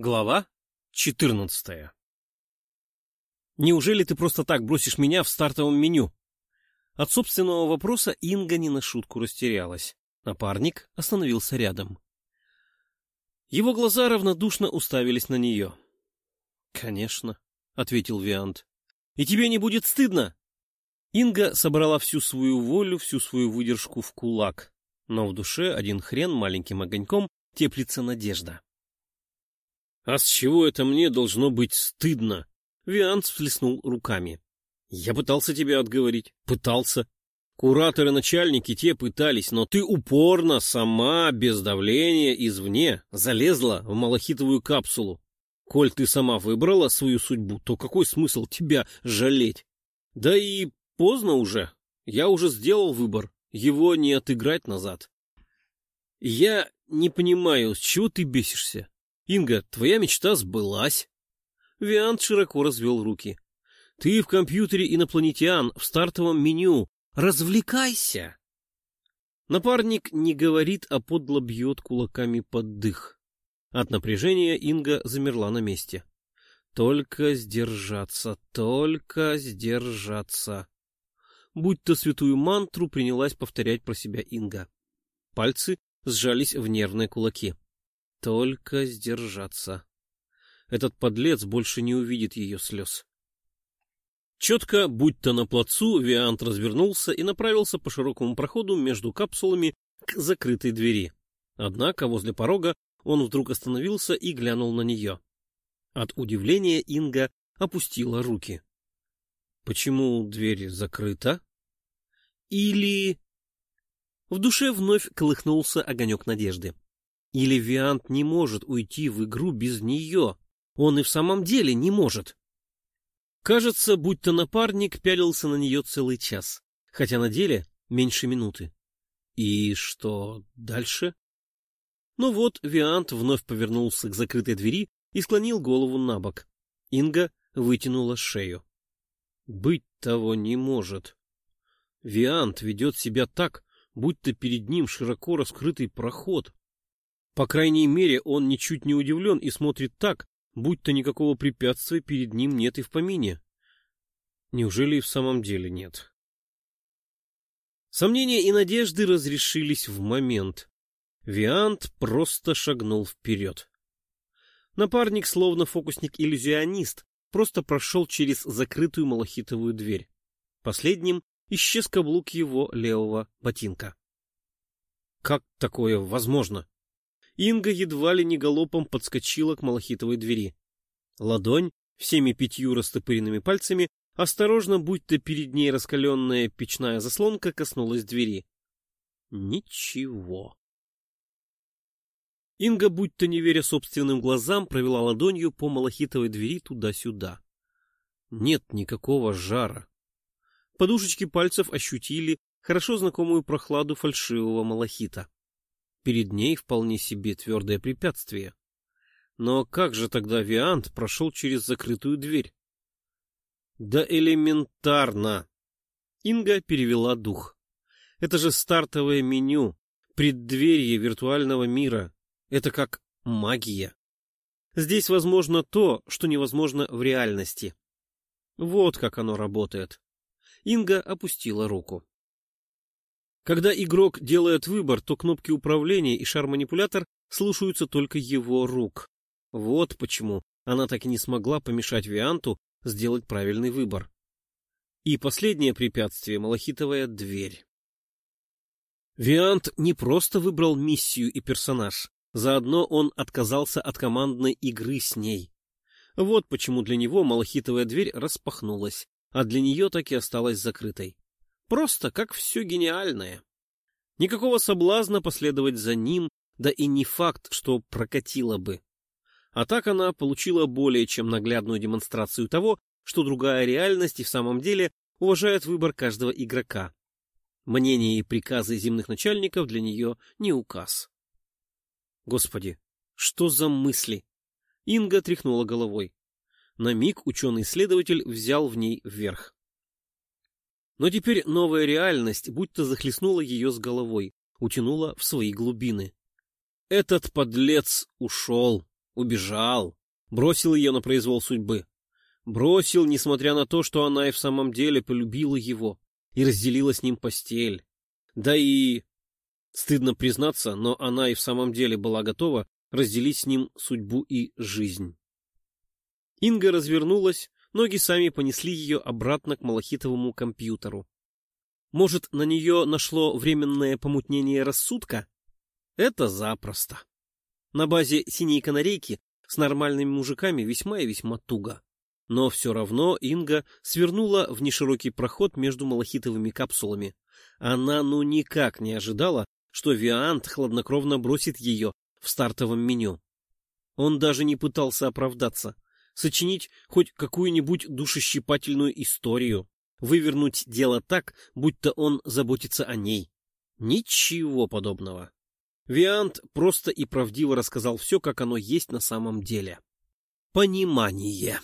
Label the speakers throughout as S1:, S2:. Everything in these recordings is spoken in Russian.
S1: Глава 14 Неужели ты просто так бросишь меня в стартовом меню? От собственного вопроса Инга не на шутку растерялась. Напарник остановился рядом. Его глаза равнодушно уставились на нее. — Конечно, — ответил Виант. — И тебе не будет стыдно? Инга собрала всю свою волю, всю свою выдержку в кулак, но в душе один хрен маленьким огоньком теплится надежда. «А с чего это мне должно быть стыдно?» Виант всплеснул руками. «Я пытался тебя отговорить. Пытался. Кураторы-начальники те пытались, но ты упорно, сама, без давления, извне, залезла в малахитовую капсулу. Коль ты сама выбрала свою судьбу, то какой смысл тебя жалеть? Да и поздно уже. Я уже сделал выбор. Его не отыграть назад. Я не понимаю, с чего ты бесишься? Инга, твоя мечта сбылась. Виант широко развел руки. Ты в компьютере инопланетян в стартовом меню. Развлекайся. Напарник не говорит, а подло бьет кулаками под дых. От напряжения Инга замерла на месте. Только сдержаться, только сдержаться. Будь-то святую мантру принялась повторять про себя Инга. Пальцы сжались в нервные кулаки. Только сдержаться. Этот подлец больше не увидит ее слез. Четко, будь то на плацу, Виант развернулся и направился по широкому проходу между капсулами к закрытой двери. Однако возле порога он вдруг остановился и глянул на нее. От удивления Инга опустила руки. Почему дверь закрыта? Или... В душе вновь колыхнулся огонек надежды. Или Виант не может уйти в игру без нее. Он и в самом деле не может. Кажется, будто напарник пялился на нее целый час, хотя на деле меньше минуты. И что дальше? Ну вот, Виант вновь повернулся к закрытой двери и склонил голову на бок. Инга вытянула шею. Быть того не может. Виант ведет себя так, будто перед ним широко раскрытый проход. По крайней мере, он ничуть не удивлен и смотрит так, будто никакого препятствия перед ним нет и в помине. Неужели и в самом деле нет? Сомнения и надежды разрешились в момент. Виант просто шагнул вперед. Напарник, словно фокусник-иллюзионист, просто прошел через закрытую малахитовую дверь. Последним исчез каблук его левого ботинка. Как такое возможно? Инга едва ли не галопом подскочила к малахитовой двери. Ладонь, всеми пятью растопыренными пальцами, осторожно, будто перед ней раскаленная печная заслонка, коснулась двери. Ничего. Инга, будто не веря собственным глазам, провела ладонью по малахитовой двери туда-сюда. Нет никакого жара. Подушечки пальцев ощутили хорошо знакомую прохладу фальшивого малахита. Перед ней вполне себе твердое препятствие. Но как же тогда Виант прошел через закрытую дверь? Да элементарно! Инга перевела дух. Это же стартовое меню, преддверие виртуального мира. Это как магия. Здесь возможно то, что невозможно в реальности. Вот как оно работает. Инга опустила руку. Когда игрок делает выбор, то кнопки управления и шар-манипулятор слушаются только его рук. Вот почему она так и не смогла помешать Вианту сделать правильный выбор. И последнее препятствие — малахитовая дверь. Виант не просто выбрал миссию и персонаж, заодно он отказался от командной игры с ней. Вот почему для него малахитовая дверь распахнулась, а для нее так и осталась закрытой. Просто как все гениальное. Никакого соблазна последовать за ним, да и не факт, что прокатило бы. А так она получила более чем наглядную демонстрацию того, что другая реальность и в самом деле уважает выбор каждого игрока. Мнения и приказы земных начальников для нее не указ. Господи, что за мысли? Инга тряхнула головой. На миг ученый-исследователь взял в ней вверх. Но теперь новая реальность будто захлестнула ее с головой, утянула в свои глубины. Этот подлец ушел, убежал, бросил ее на произвол судьбы. Бросил, несмотря на то, что она и в самом деле полюбила его и разделила с ним постель. Да и... Стыдно признаться, но она и в самом деле была готова разделить с ним судьбу и жизнь. Инга развернулась, ноги сами понесли ее обратно к малахитовому компьютеру. Может, на нее нашло временное помутнение рассудка? Это запросто. На базе синей канарейки с нормальными мужиками весьма и весьма туго. Но все равно Инга свернула в неширокий проход между малахитовыми капсулами. Она ну никак не ожидала, что Виант хладнокровно бросит ее в стартовом меню. Он даже не пытался оправдаться, сочинить хоть какую-нибудь душещипательную историю, вывернуть дело так, будто он заботится о ней. Ничего подобного. Виант просто и правдиво рассказал все, как оно есть на самом деле. Понимание.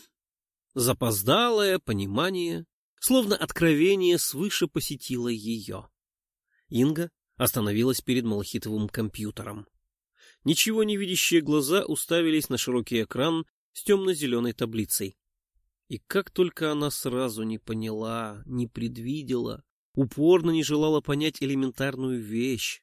S1: Запоздалое понимание, словно откровение свыше посетило ее. Инга остановилась перед малахитовым компьютером. Ничего не видящие глаза уставились на широкий экран с темно-зеленой таблицей. И как только она сразу не поняла, не предвидела, упорно не желала понять элементарную вещь,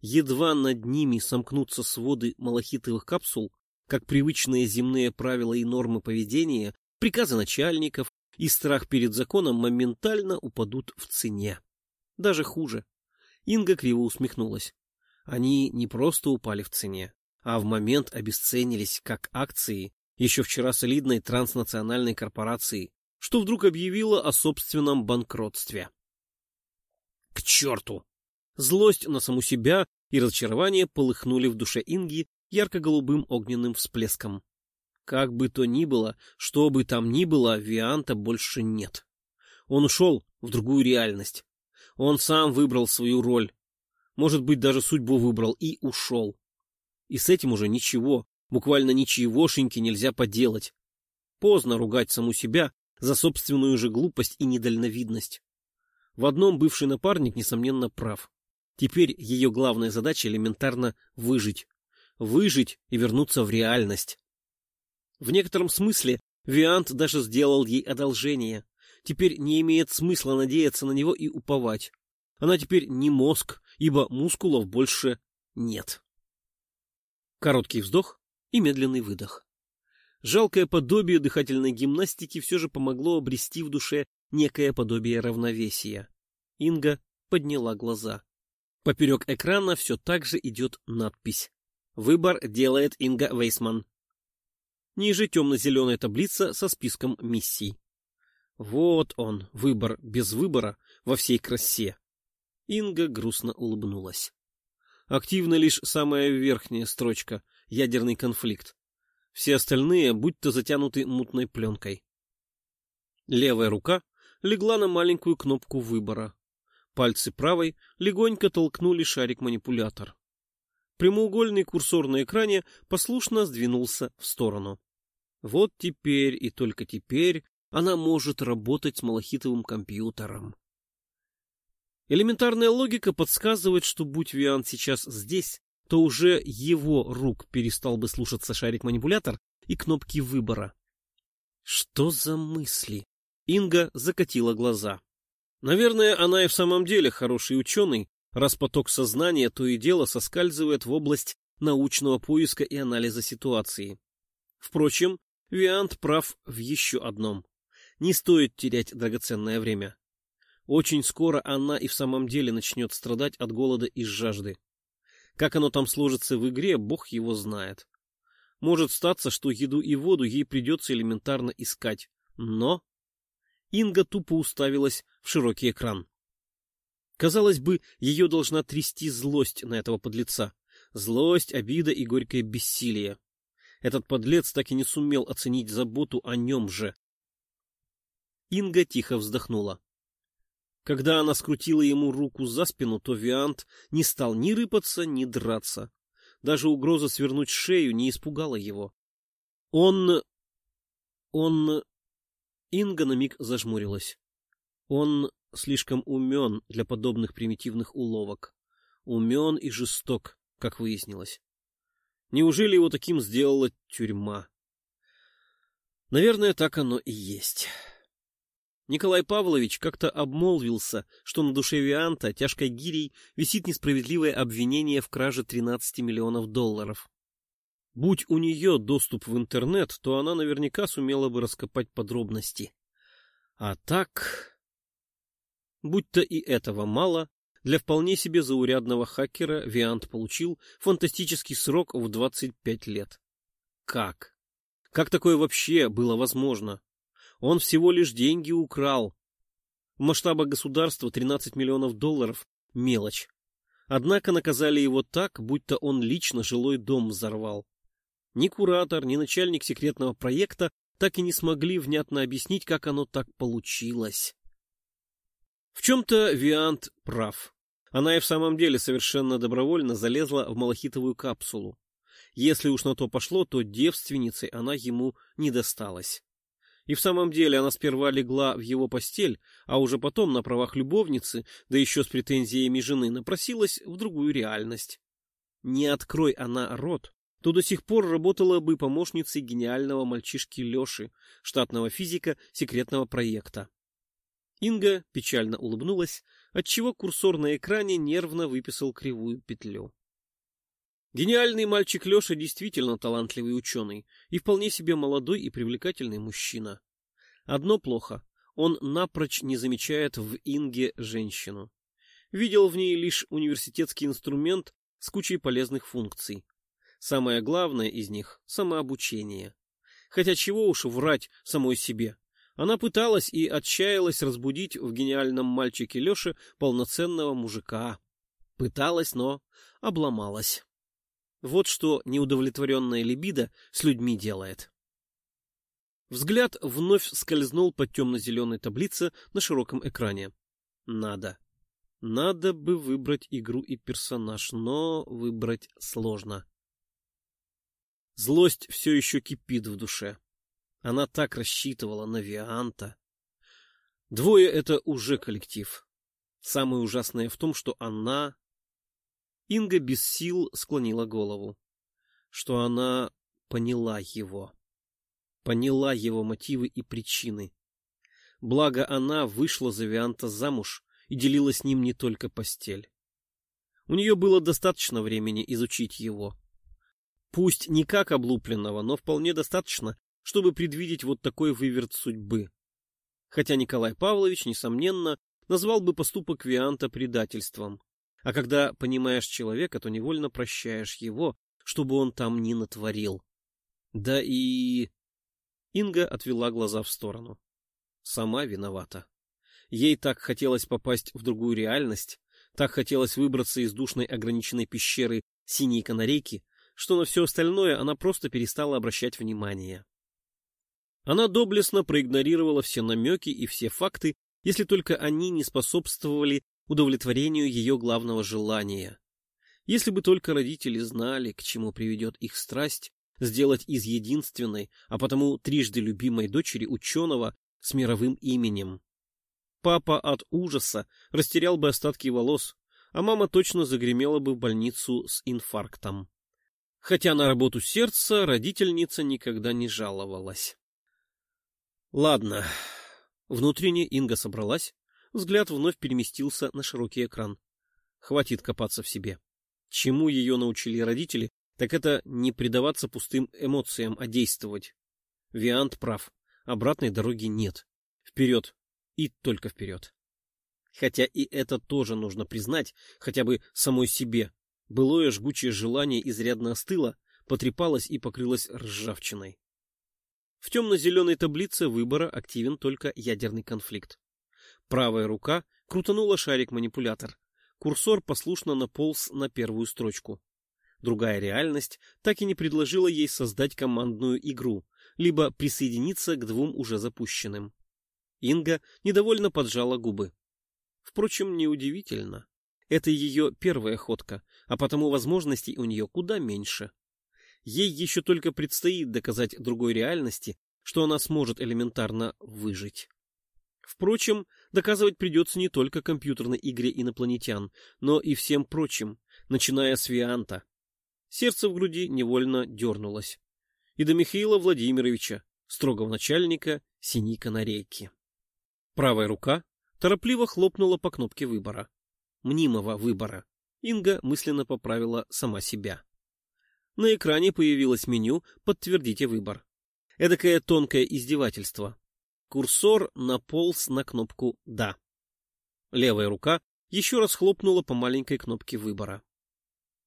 S1: едва над ними сомкнутся своды малахитовых капсул, как привычные земные правила и нормы поведения приказы начальников и страх перед законом моментально упадут в цене. Даже хуже. Инга криво усмехнулась. Они не просто упали в цене, а в момент обесценились как акции еще вчера солидной транснациональной корпорации, что вдруг объявила о собственном банкротстве. К черту! Злость на саму себя и разочарование полыхнули в душе Инги ярко-голубым огненным всплеском. Как бы то ни было, что бы там ни было, Вианта больше нет. Он ушел в другую реальность. Он сам выбрал свою роль. Может быть, даже судьбу выбрал и ушел. И с этим уже ничего, буквально ничегошеньки нельзя поделать. Поздно ругать саму себя за собственную же глупость и недальновидность. В одном бывший напарник, несомненно, прав. Теперь ее главная задача элементарно выжить. Выжить и вернуться в реальность. В некотором смысле Виант даже сделал ей одолжение. Теперь не имеет смысла надеяться на него и уповать. Она теперь не мозг, ибо мускулов больше нет. Короткий вздох и медленный выдох. Жалкое подобие дыхательной гимнастики все же помогло обрести в душе некое подобие равновесия. Инга подняла глаза. Поперек экрана все так же идет надпись. Выбор делает Инга Вейсман. Ниже темно-зеленая таблица со списком миссий. Вот он, выбор без выбора во всей красе. Инга грустно улыбнулась. Активна лишь самая верхняя строчка — ядерный конфликт. Все остальные будто затянуты мутной пленкой. Левая рука легла на маленькую кнопку выбора. Пальцы правой легонько толкнули шарик-манипулятор. Прямоугольный курсор на экране послушно сдвинулся в сторону. Вот теперь и только теперь она может работать с малахитовым компьютером. Элементарная логика подсказывает, что будь Виан сейчас здесь, то уже его рук перестал бы слушаться шарик-манипулятор и кнопки выбора. Что за мысли? Инга закатила глаза. Наверное, она и в самом деле хороший ученый, раз поток сознания то и дело соскальзывает в область научного поиска и анализа ситуации. Впрочем, Виант прав в еще одном. Не стоит терять драгоценное время. Очень скоро она и в самом деле начнет страдать от голода и жажды. Как оно там сложится в игре, бог его знает. Может статься, что еду и воду ей придется элементарно искать. Но... Инга тупо уставилась в широкий экран. Казалось бы, ее должна трясти злость на этого подлеца. Злость, обида и горькое бессилие. Этот подлец так и не сумел оценить заботу о нем же. Инга тихо вздохнула. Когда она скрутила ему руку за спину, то Виант не стал ни рыпаться, ни драться. Даже угроза свернуть шею не испугала его. Он... он... Инга на миг зажмурилась. Он слишком умен для подобных примитивных уловок. Умен и жесток, как выяснилось. Неужели его таким сделала тюрьма? Наверное, так оно и есть. Николай Павлович как-то обмолвился, что на душе Вианта тяжкой гирей висит несправедливое обвинение в краже 13 миллионов долларов. Будь у нее доступ в интернет, то она наверняка сумела бы раскопать подробности. А так... Будь-то и этого мало, для вполне себе заурядного хакера Виант получил фантастический срок в 25 лет. Как? Как такое вообще было возможно? Он всего лишь деньги украл. В масштабах государства 13 миллионов долларов – мелочь. Однако наказали его так, будто он лично жилой дом взорвал. Ни куратор, ни начальник секретного проекта так и не смогли внятно объяснить, как оно так получилось. В чем-то Виант прав. Она и в самом деле совершенно добровольно залезла в малахитовую капсулу. Если уж на то пошло, то девственницей она ему не досталась. И в самом деле она сперва легла в его постель, а уже потом на правах любовницы, да еще с претензиями жены, напросилась в другую реальность. Не открой она рот, то до сих пор работала бы помощницей гениального мальчишки Леши, штатного физика секретного проекта. Инга печально улыбнулась, отчего курсор на экране нервно выписал кривую петлю. Гениальный мальчик Леша действительно талантливый ученый и вполне себе молодой и привлекательный мужчина. Одно плохо — он напрочь не замечает в Инге женщину. Видел в ней лишь университетский инструмент с кучей полезных функций. Самое главное из них — самообучение. Хотя чего уж врать самой себе. Она пыталась и отчаялась разбудить в гениальном мальчике Леше полноценного мужика. Пыталась, но обломалась. Вот что неудовлетворенная либидо с людьми делает. Взгляд вновь скользнул по темно-зеленой таблице на широком экране. Надо. Надо бы выбрать игру и персонаж, но выбрать сложно. Злость все еще кипит в душе. Она так рассчитывала на Вианта. Двое — это уже коллектив. Самое ужасное в том, что она... Инга без сил склонила голову. Что она поняла его. Поняла его мотивы и причины. Благо она вышла за Вианта замуж и делила с ним не только постель. У нее было достаточно времени изучить его. Пусть не как облупленного, но вполне достаточно, чтобы предвидеть вот такой выверт судьбы. Хотя Николай Павлович, несомненно, назвал бы поступок Вианта предательством. А когда понимаешь человека, то невольно прощаешь его, чтобы он там не натворил. Да и... Инга отвела глаза в сторону. Сама виновата. Ей так хотелось попасть в другую реальность, так хотелось выбраться из душной ограниченной пещеры синей канарейки, что на все остальное она просто перестала обращать внимание. Она доблестно проигнорировала все намеки и все факты, если только они не способствовали удовлетворению ее главного желания. Если бы только родители знали, к чему приведет их страсть, сделать из единственной, а потому трижды любимой дочери ученого с мировым именем. Папа от ужаса растерял бы остатки волос, а мама точно загремела бы в больницу с инфарктом. Хотя на работу сердца родительница никогда не жаловалась. Ладно. Внутренне Инга собралась, взгляд вновь переместился на широкий экран. Хватит копаться в себе. Чему ее научили родители, так это не предаваться пустым эмоциям, а действовать. Виант прав. Обратной дороги нет. Вперед. И только вперед. Хотя и это тоже нужно признать, хотя бы самой себе. Былое жгучее желание изрядно остыло, потрепалось и покрылось ржавчиной. В темно-зеленой таблице выбора активен только ядерный конфликт. Правая рука крутанула шарик-манипулятор. Курсор послушно наполз на первую строчку. Другая реальность так и не предложила ей создать командную игру, либо присоединиться к двум уже запущенным. Инга недовольно поджала губы. Впрочем, неудивительно. Это ее первая ходка, а потому возможностей у нее куда меньше. Ей еще только предстоит доказать другой реальности, что она сможет элементарно выжить. Впрочем, доказывать придется не только компьютерной игре инопланетян, но и всем прочим, начиная с Вианта. Сердце в груди невольно дернулось. И до Михаила Владимировича, строгого начальника синей канарейки. Правая рука торопливо хлопнула по кнопке выбора. Мнимого выбора. Инга мысленно поправила сама себя. На экране появилось меню «Подтвердите выбор». Эдакое тонкое издевательство. Курсор наполз на кнопку «Да». Левая рука еще раз хлопнула по маленькой кнопке выбора.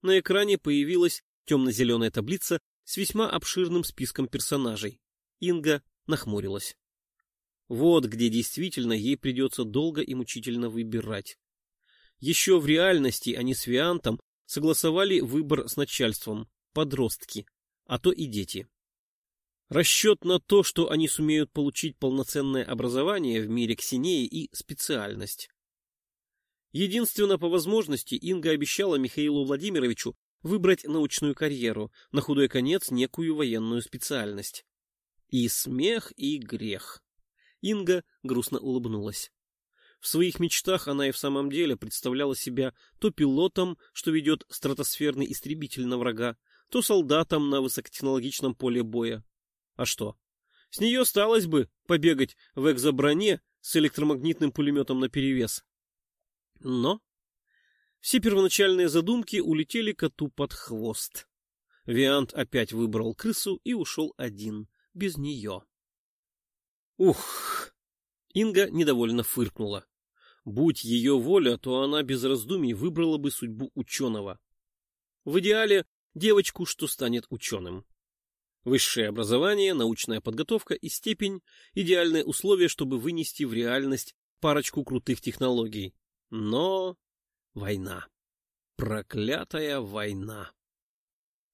S1: На экране появилась темно-зеленая таблица с весьма обширным списком персонажей. Инга нахмурилась. Вот где действительно ей придется долго и мучительно выбирать. Еще в реальности они с Виантом согласовали выбор с начальством, подростки, а то и дети. Расчет на то, что они сумеют получить полноценное образование в мире Ксинеи и специальность. Единственно по возможности Инга обещала Михаилу Владимировичу выбрать научную карьеру, на худой конец некую военную специальность. И смех, и грех. Инга грустно улыбнулась. В своих мечтах она и в самом деле представляла себя то пилотом, что ведет стратосферный истребитель на врага, то солдатом на высокотехнологичном поле боя. А что? С нее осталось бы побегать в экзоброне с электромагнитным пулеметом наперевес. Но все первоначальные задумки улетели коту под хвост. Виант опять выбрал крысу и ушел один, без нее. Ух! Инга недовольно фыркнула. Будь ее воля, то она без раздумий выбрала бы судьбу ученого. В идеале девочку, что станет ученым. Высшее образование, научная подготовка и степень – идеальные условия, чтобы вынести в реальность парочку крутых технологий. Но война. Проклятая война.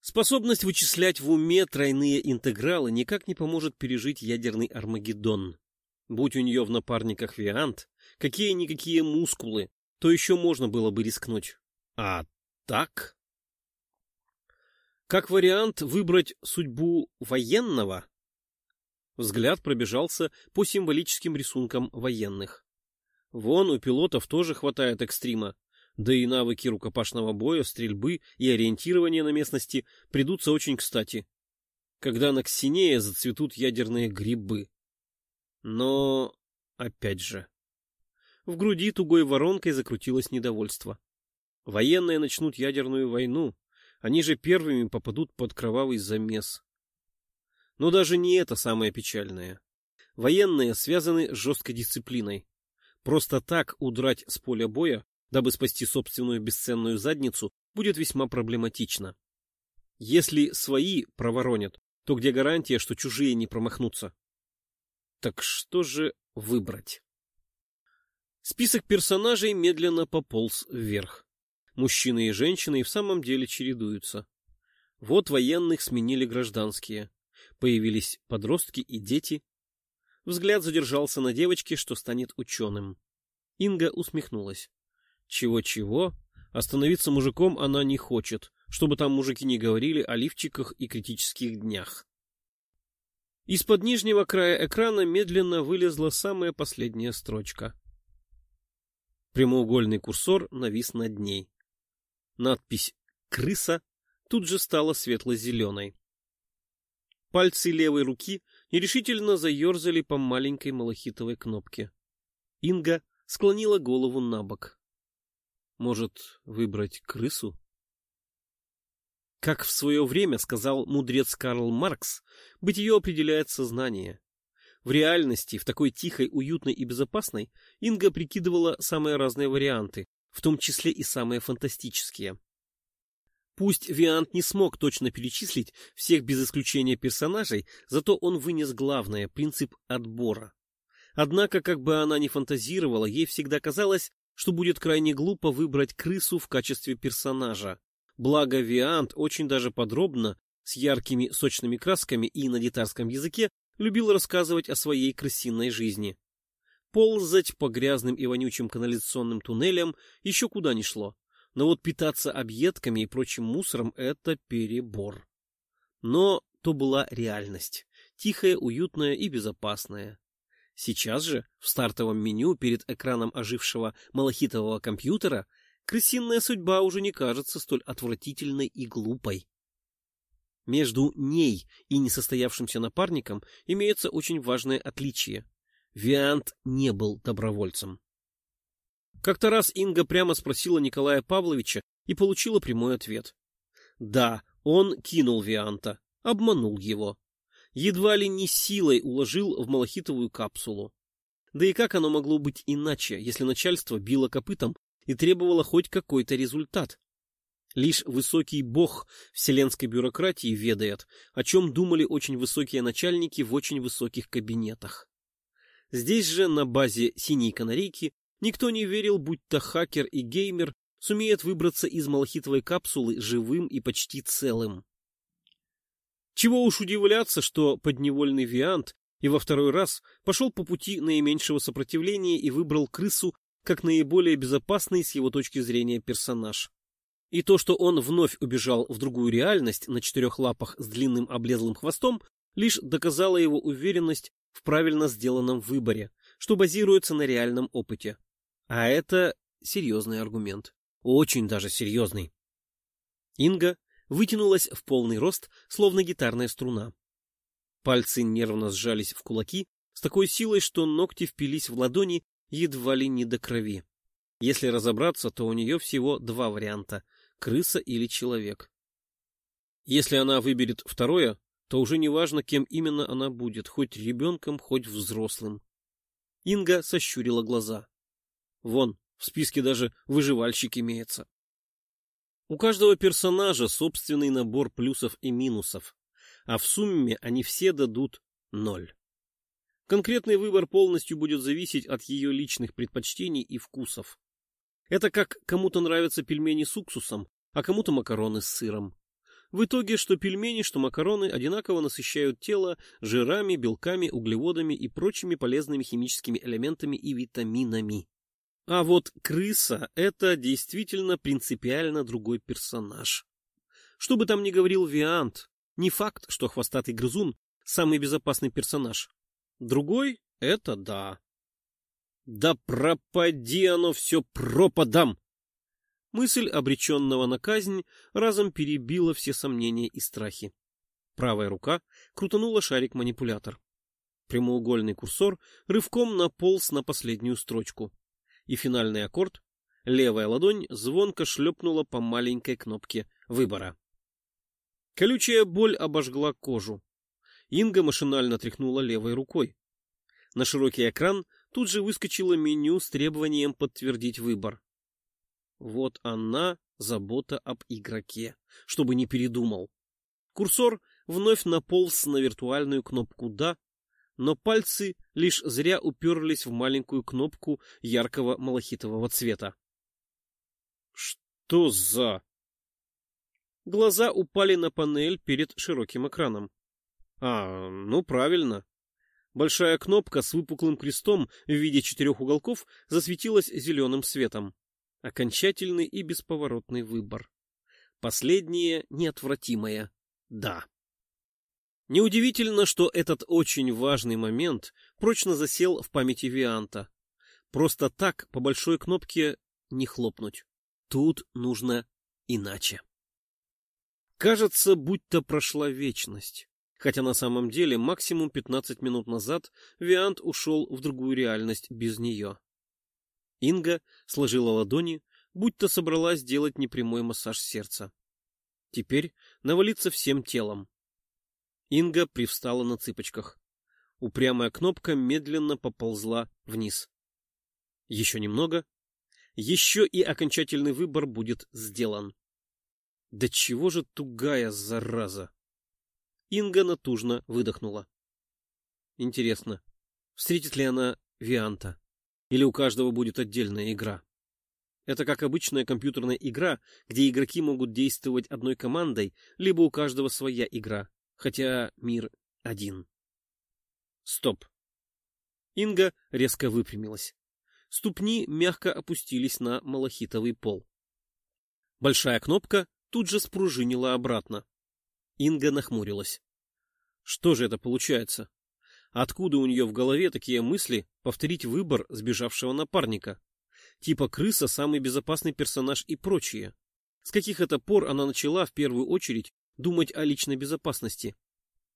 S1: Способность вычислять в уме тройные интегралы никак не поможет пережить ядерный Армагеддон. Будь у нее в напарниках Виант, какие-никакие мускулы, то еще можно было бы рискнуть. А так? Как вариант выбрать судьбу военного? Взгляд пробежался по символическим рисункам военных. Вон у пилотов тоже хватает экстрима да и навыки рукопашного боя, стрельбы и ориентирования на местности придутся очень кстати, когда на Ксинея зацветут ядерные грибы. Но, опять же, в груди тугой воронкой закрутилось недовольство. Военные начнут ядерную войну, они же первыми попадут под кровавый замес. Но даже не это самое печальное. Военные связаны с жесткой дисциплиной. Просто так удрать с поля боя дабы спасти собственную бесценную задницу, будет весьма проблематично. Если свои проворонят, то где гарантия, что чужие не промахнутся? Так что же выбрать? Список персонажей медленно пополз вверх. Мужчины и женщины и в самом деле чередуются. Вот военных сменили гражданские. Появились подростки и дети. Взгляд задержался на девочке, что станет ученым. Инга усмехнулась. Чего-чего? Остановиться мужиком она не хочет, чтобы там мужики не говорили о лифчиках и критических днях. Из-под нижнего края экрана медленно вылезла самая последняя строчка. Прямоугольный курсор навис над ней. Надпись «Крыса» тут же стала светло-зеленой. Пальцы левой руки нерешительно заерзали по маленькой малахитовой кнопке. Инга склонила голову на бок. Может, выбрать крысу? Как в свое время сказал мудрец Карл Маркс, бытие определяет сознание. В реальности, в такой тихой, уютной и безопасной, Инга прикидывала самые разные варианты, в том числе и самые фантастические. Пусть Виант не смог точно перечислить всех без исключения персонажей, зато он вынес главное – принцип отбора. Однако, как бы она ни фантазировала, ей всегда казалось, что будет крайне глупо выбрать крысу в качестве персонажа. Благо Виант очень даже подробно, с яркими сочными красками и на гитарском языке, любил рассказывать о своей крысиной жизни. Ползать по грязным и вонючим канализационным туннелям еще куда ни шло. Но вот питаться объедками и прочим мусором — это перебор. Но то была реальность. Тихая, уютная и безопасная. Сейчас же, в стартовом меню перед экраном ожившего малахитового компьютера, крысиная судьба уже не кажется столь отвратительной и глупой. Между ней и несостоявшимся напарником имеется очень важное отличие. Виант не был добровольцем. Как-то раз Инга прямо спросила Николая Павловича и получила прямой ответ. Да, он кинул Вианта, обманул его. Едва ли не силой уложил в малахитовую капсулу. Да и как оно могло быть иначе, если начальство било копытом и требовало хоть какой-то результат? Лишь высокий бог вселенской бюрократии ведает, о чем думали очень высокие начальники в очень высоких кабинетах. Здесь же, на базе «Синей канарейки», никто не верил, будто хакер и геймер сумеет выбраться из малахитовой капсулы живым и почти целым. Чего уж удивляться, что подневольный Виант и во второй раз пошел по пути наименьшего сопротивления и выбрал крысу как наиболее безопасный с его точки зрения персонаж. И то, что он вновь убежал в другую реальность на четырех лапах с длинным облезлым хвостом, лишь доказало его уверенность в правильно сделанном выборе, что базируется на реальном опыте. А это серьезный аргумент. Очень даже серьезный. Инга вытянулась в полный рост, словно гитарная струна. Пальцы нервно сжались в кулаки с такой силой, что ногти впились в ладони едва ли не до крови. Если разобраться, то у нее всего два варианта — крыса или человек. Если она выберет второе, то уже не важно, кем именно она будет, хоть ребенком, хоть взрослым. Инга сощурила глаза. Вон, в списке даже выживальщик имеется. У каждого персонажа собственный набор плюсов и минусов а в сумме они все дадут ноль. Конкретный выбор полностью будет зависеть от ее личных предпочтений и вкусов. Это как кому-то нравятся пельмени с уксусом, а кому-то макароны с сыром. В итоге, что пельмени, что макароны одинаково насыщают тело жирами, белками, углеводами и прочими полезными химическими элементами и витаминами. А вот крыса — это действительно принципиально другой персонаж. Что бы там ни говорил Виант, не факт, что хвостатый грызун — самый безопасный персонаж. Другой — это да. Да пропади оно все пропадам! Мысль обреченного на казнь разом перебила все сомнения и страхи. Правая рука крутанула шарик-манипулятор. Прямоугольный курсор рывком наполз на последнюю строчку. И финальный аккорд — левая ладонь звонко шлепнула по маленькой кнопке выбора. Колючая боль обожгла кожу. Инга машинально тряхнула левой рукой. На широкий экран тут же выскочило меню с требованием подтвердить выбор. Вот она, забота об игроке, чтобы не передумал. Курсор вновь наполз на виртуальную кнопку «Да», но пальцы лишь зря уперлись в маленькую кнопку яркого малахитового цвета. «Что за...» Глаза упали на панель перед широким экраном. А, ну правильно. Большая кнопка с выпуклым крестом в виде четырех уголков засветилась зеленым светом. Окончательный и бесповоротный выбор. Последнее неотвратимое «да». Неудивительно, что этот очень важный момент прочно засел в памяти Вианта. Просто так по большой кнопке не хлопнуть. Тут нужно иначе. Кажется, будто прошла вечность. Хотя на самом деле максимум 15 минут назад Виант ушел в другую реальность без нее. Инга сложила ладони, будто собралась сделать непрямой массаж сердца. Теперь навалиться всем телом. Инга привстала на цыпочках. Упрямая кнопка медленно поползла вниз. Еще немного. Еще и окончательный выбор будет сделан. Да чего же тугая зараза? Инга натужно выдохнула. Интересно, встретит ли она Вианта? Или у каждого будет отдельная игра? Это как обычная компьютерная игра, где игроки могут действовать одной командой, либо у каждого своя игра, хотя мир один. Стоп. Инга резко выпрямилась. Ступни мягко опустились на малахитовый пол. Большая кнопка тут же спружинила обратно. Инга нахмурилась. Что же это получается? Откуда у нее в голове такие мысли повторить выбор сбежавшего напарника? Типа крыса самый безопасный персонаж и прочее. С каких это пор она начала в первую очередь думать о личной безопасности.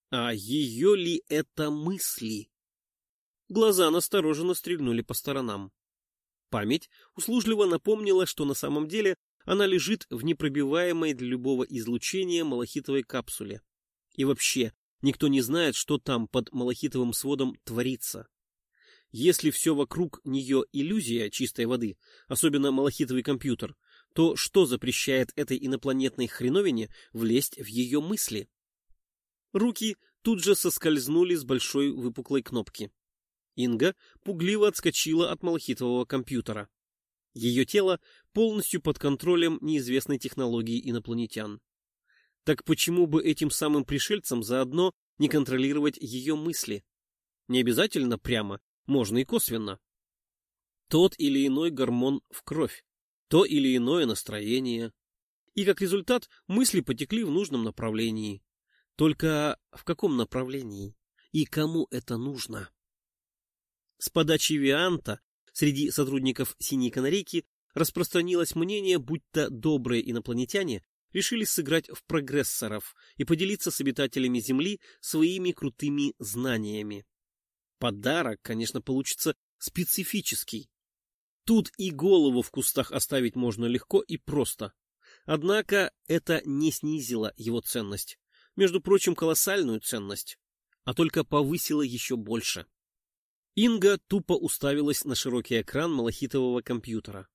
S1: А ее ли это мысли? Глаза настороженно стрельнули по сторонам. Память услужливо напомнила, что на самом деле она лежит в непробиваемой для любого излучения малахитовой капсуле. И вообще, никто не знает, что там под малахитовым сводом творится. Если все вокруг нее иллюзия чистой воды, особенно малахитовый компьютер, то что запрещает этой инопланетной хреновине влезть в ее мысли? Руки тут же соскользнули с большой выпуклой кнопки. Инга пугливо отскочила от малахитового компьютера. Ее тело полностью под контролем неизвестной технологии инопланетян. Так почему бы этим самым пришельцам заодно не контролировать ее мысли? Не обязательно прямо, можно и косвенно. Тот или иной гормон в кровь, то или иное настроение. И как результат мысли потекли в нужном направлении. Только в каком направлении? И кому это нужно? С подачи Вианта среди сотрудников «Синей канарейки» распространилось мнение, будто добрые инопланетяне решили сыграть в прогрессоров и поделиться с обитателями Земли своими крутыми знаниями. Подарок, конечно, получится специфический. Тут и голову в кустах оставить можно легко и просто. Однако это не снизило его ценность. Между прочим, колоссальную ценность, а только повысило еще больше. Инга тупо уставилась на широкий экран малахитового компьютера.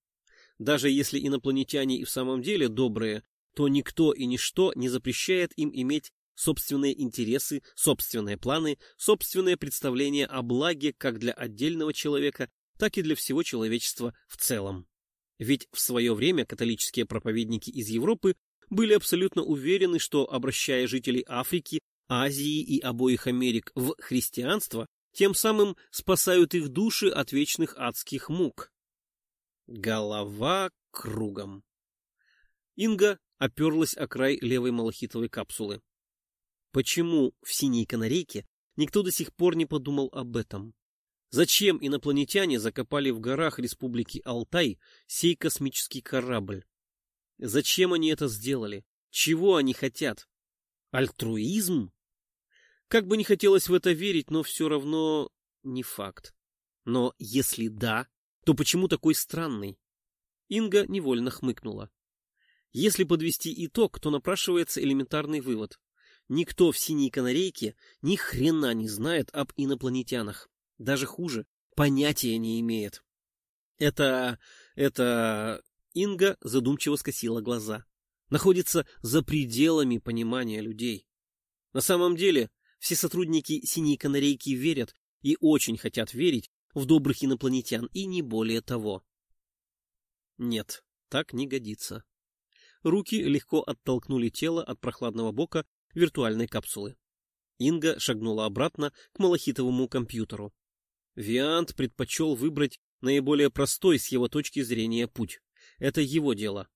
S1: Даже если инопланетяне и в самом деле добрые, то никто и ничто не запрещает им иметь собственные интересы, собственные планы, собственное представление о благе как для отдельного человека, так и для всего человечества в целом. Ведь в свое время католические проповедники из Европы были абсолютно уверены, что, обращая жителей Африки, Азии и обоих Америк в христианство, тем самым спасают их души от вечных адских мук. Голова кругом. Инга оперлась о край левой малахитовой капсулы. Почему в синей канарейке никто до сих пор не подумал об этом? Зачем инопланетяне закопали в горах Республики Алтай сей космический корабль? Зачем они это сделали? Чего они хотят? Альтруизм? Как бы не хотелось в это верить, но все равно не факт. Но если да, то почему такой странный? Инга невольно хмыкнула. Если подвести итог, то напрашивается элементарный вывод. Никто в синей канарейке ни хрена не знает об инопланетянах. Даже хуже, понятия не имеет. Это... это... Инга задумчиво скосила глаза. Находится за пределами понимания людей. На самом деле, все сотрудники «Синей канарейки» верят и очень хотят верить в добрых инопланетян, и не более того. Нет, так не годится. Руки легко оттолкнули тело от прохладного бока виртуальной капсулы. Инга шагнула обратно к малахитовому компьютеру. Виант предпочел выбрать наиболее простой с его точки зрения путь. Это его дело.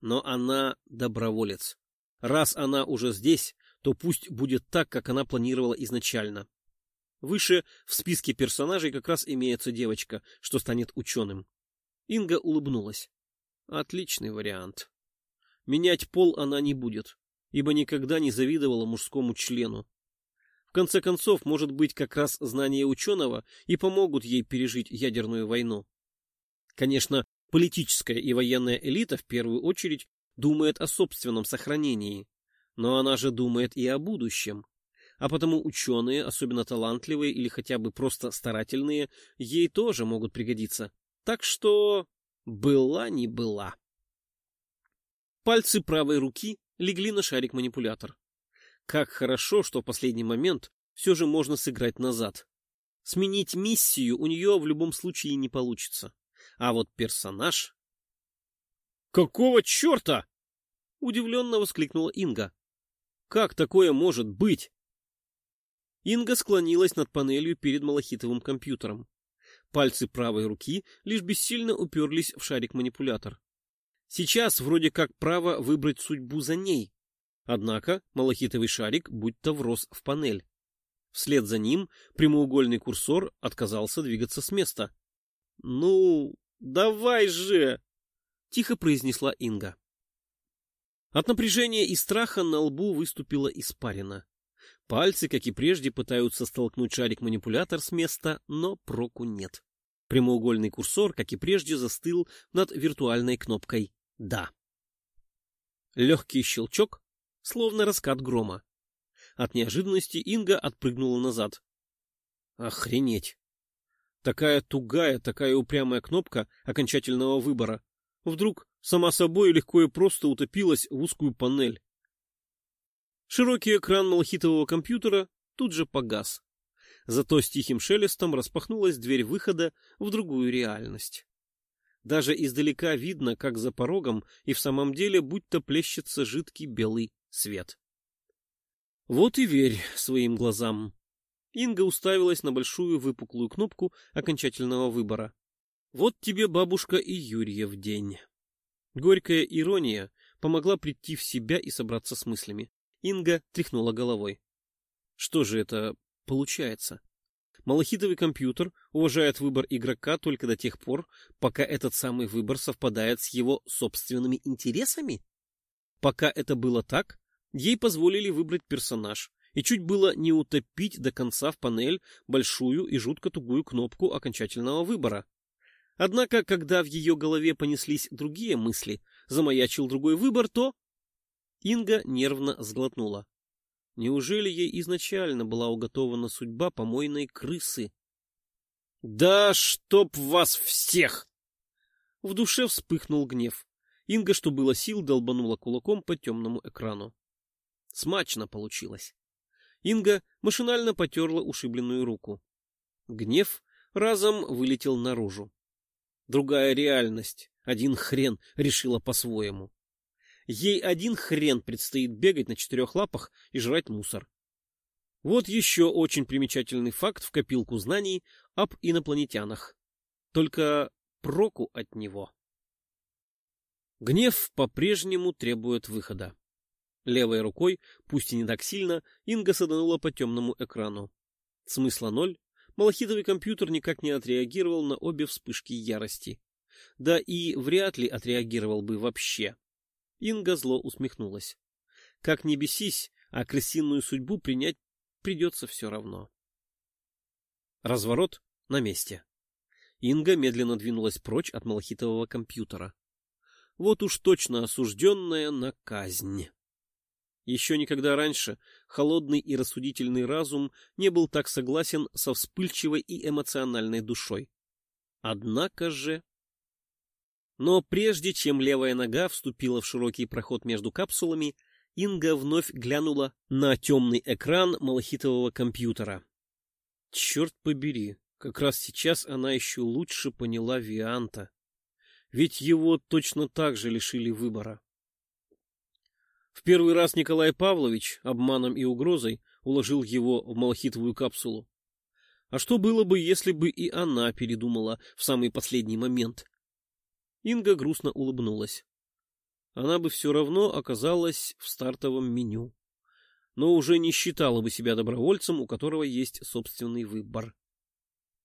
S1: Но она доброволец. Раз она уже здесь, то пусть будет так, как она планировала изначально. Выше в списке персонажей как раз имеется девочка, что станет ученым. Инга улыбнулась. Отличный вариант. Менять пол она не будет, ибо никогда не завидовала мужскому члену. В конце концов, может быть, как раз знания ученого и помогут ей пережить ядерную войну. Конечно, политическая и военная элита в первую очередь думает о собственном сохранении, но она же думает и о будущем. А потому ученые, особенно талантливые или хотя бы просто старательные, ей тоже могут пригодиться. Так что была не была. Пальцы правой руки легли на шарик-манипулятор. Как хорошо, что в последний момент все же можно сыграть назад. Сменить миссию у нее в любом случае не получится. А вот персонаж... «Какого черта?» — удивленно воскликнула Инга. Как такое может быть? Инга склонилась над панелью перед малахитовым компьютером. Пальцы правой руки лишь бессильно уперлись в шарик-манипулятор. Сейчас вроде как право выбрать судьбу за ней. Однако малахитовый шарик будто врос в панель. Вслед за ним прямоугольный курсор отказался двигаться с места. — Ну, давай же! — тихо произнесла Инга. От напряжения и страха на лбу выступила испарина. Пальцы, как и прежде, пытаются столкнуть шарик-манипулятор с места, но проку нет. Прямоугольный курсор, как и прежде, застыл над виртуальной кнопкой «Да». Легкий щелчок, словно раскат грома. От неожиданности Инга отпрыгнула назад. Охренеть! Такая тугая, такая упрямая кнопка окончательного выбора вдруг сама собой легко и просто утопилась в узкую панель. Широкий экран малахитового компьютера тут же погас. Зато с тихим шелестом распахнулась дверь выхода в другую реальность. Даже издалека видно, как за порогом и в самом деле будто плещется жидкий белый свет. Вот и верь своим глазам. Инга уставилась на большую выпуклую кнопку окончательного выбора. Вот тебе бабушка и Юрьев день. Горькая ирония помогла прийти в себя и собраться с мыслями. Инга тряхнула головой. Что же это получается? Малахитовый компьютер уважает выбор игрока только до тех пор, пока этот самый выбор совпадает с его собственными интересами? Пока это было так, ей позволили выбрать персонаж и чуть было не утопить до конца в панель большую и жутко тугую кнопку окончательного выбора. Однако, когда в ее голове понеслись другие мысли, замаячил другой выбор, то... Инга нервно сглотнула. Неужели ей изначально была уготована судьба помойной крысы? «Да чтоб вас всех!» В душе вспыхнул гнев. Инга, что было сил, долбанула кулаком по темному экрану. Смачно получилось. Инга машинально потерла ушибленную руку. Гнев разом вылетел наружу. Другая реальность, один хрен, решила по-своему. Ей один хрен предстоит бегать на четырех лапах и жрать мусор. Вот еще очень примечательный факт в копилку знаний об инопланетянах. Только проку от него. Гнев по-прежнему требует выхода. Левой рукой, пусть и не так сильно, Инга саданула по темному экрану. Смысла ноль. Малахитовый компьютер никак не отреагировал на обе вспышки ярости. Да и вряд ли отреагировал бы вообще. Инга зло усмехнулась. Как не бесись, а крысиную судьбу принять придется все равно. Разворот на месте. Инга медленно двинулась прочь от малахитового компьютера. Вот уж точно осужденная на казнь. Еще никогда раньше холодный и рассудительный разум не был так согласен со вспыльчивой и эмоциональной душой. Однако же... Но прежде чем левая нога вступила в широкий проход между капсулами, Инга вновь глянула на темный экран малахитового компьютера. Черт побери, как раз сейчас она еще лучше поняла Вианта. Ведь его точно так же лишили выбора. В первый раз Николай Павлович обманом и угрозой уложил его в малахитовую капсулу. А что было бы, если бы и она передумала в самый последний момент? Инга грустно улыбнулась. Она бы все равно оказалась в стартовом меню, но уже не считала бы себя добровольцем, у которого есть собственный выбор.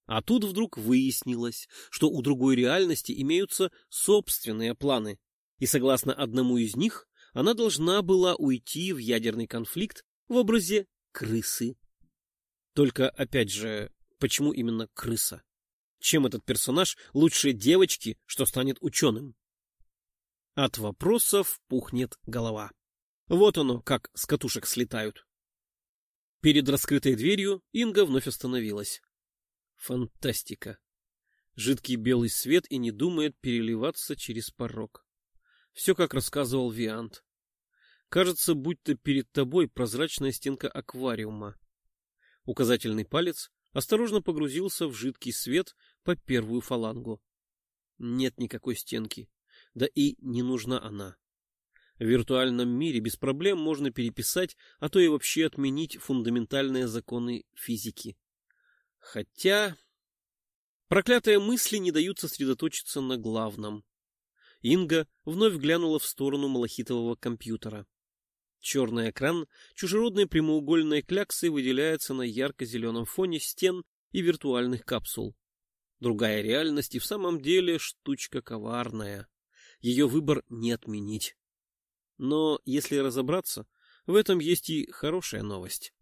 S1: А тут вдруг выяснилось, что у другой реальности имеются собственные планы, и согласно одному из них, она должна была уйти в ядерный конфликт в образе крысы. Только, опять же, почему именно крыса? Чем этот персонаж лучше девочки, что станет ученым. От вопросов пухнет голова. Вот оно, как с катушек слетают. Перед раскрытой дверью Инга вновь остановилась. Фантастика. Жидкий белый свет и не думает переливаться через порог. Все, как рассказывал Виант. Кажется, будто перед тобой прозрачная стенка аквариума. Указательный палец осторожно погрузился в жидкий свет по первую фалангу. Нет никакой стенки, да и не нужна она. В виртуальном мире без проблем можно переписать, а то и вообще отменить фундаментальные законы физики. Хотя... Проклятые мысли не дают сосредоточиться на главном. Инга вновь глянула в сторону малахитового компьютера. Черный экран чужеродной прямоугольной кляксой выделяется на ярко-зеленом фоне стен и виртуальных капсул. Другая реальность и в самом деле штучка коварная. Ее выбор не отменить. Но, если разобраться, в этом есть и хорошая новость.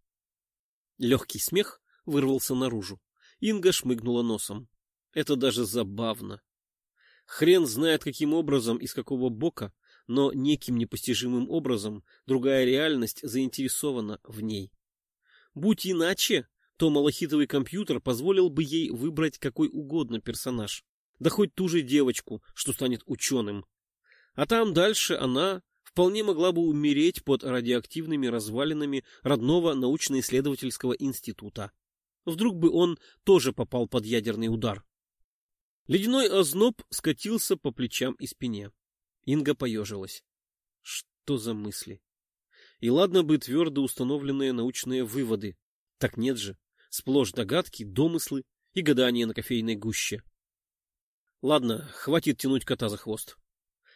S1: Легкий смех вырвался наружу. Инга шмыгнула носом. Это даже забавно. Хрен знает, каким образом, из какого бока, но неким непостижимым образом другая реальность заинтересована в ней. Будь иначе, то малахитовый компьютер позволил бы ей выбрать какой угодно персонаж, да хоть ту же девочку, что станет ученым. А там дальше она вполне могла бы умереть под радиоактивными развалинами родного научно-исследовательского института. Вдруг бы он тоже попал под ядерный удар. Ледяной озноб скатился по плечам и спине. Инга поежилась. Что за мысли? И ладно бы твердо установленные научные выводы. Так нет же. Сплошь догадки, домыслы и гадания на кофейной гуще. Ладно, хватит тянуть кота за хвост.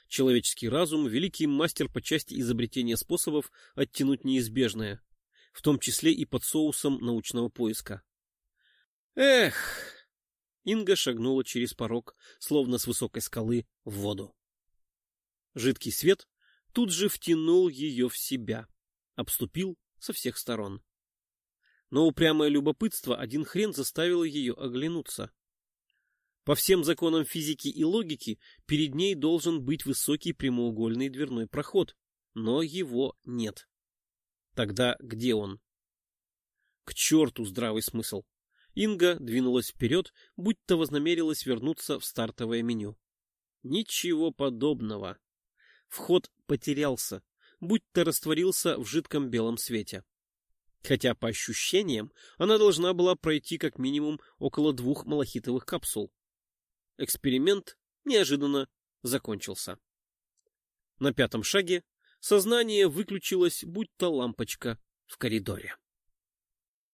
S1: Человеческий разум — великий мастер по части изобретения способов оттянуть неизбежное, в том числе и под соусом научного поиска. Эх! Инга шагнула через порог, словно с высокой скалы, в воду. Жидкий свет тут же втянул ее в себя, обступил со всех сторон. Но упрямое любопытство один хрен заставило ее оглянуться. По всем законам физики и логики перед ней должен быть высокий прямоугольный дверной проход, но его нет. Тогда где он? К черту здравый смысл. Инга двинулась вперед, будто вознамерилась вернуться в стартовое меню. Ничего подобного. Вход потерялся, будто растворился в жидком белом свете. Хотя, по ощущениям, она должна была пройти как минимум около двух малахитовых капсул. Эксперимент неожиданно закончился. На пятом шаге сознание выключилось, будто лампочка в коридоре.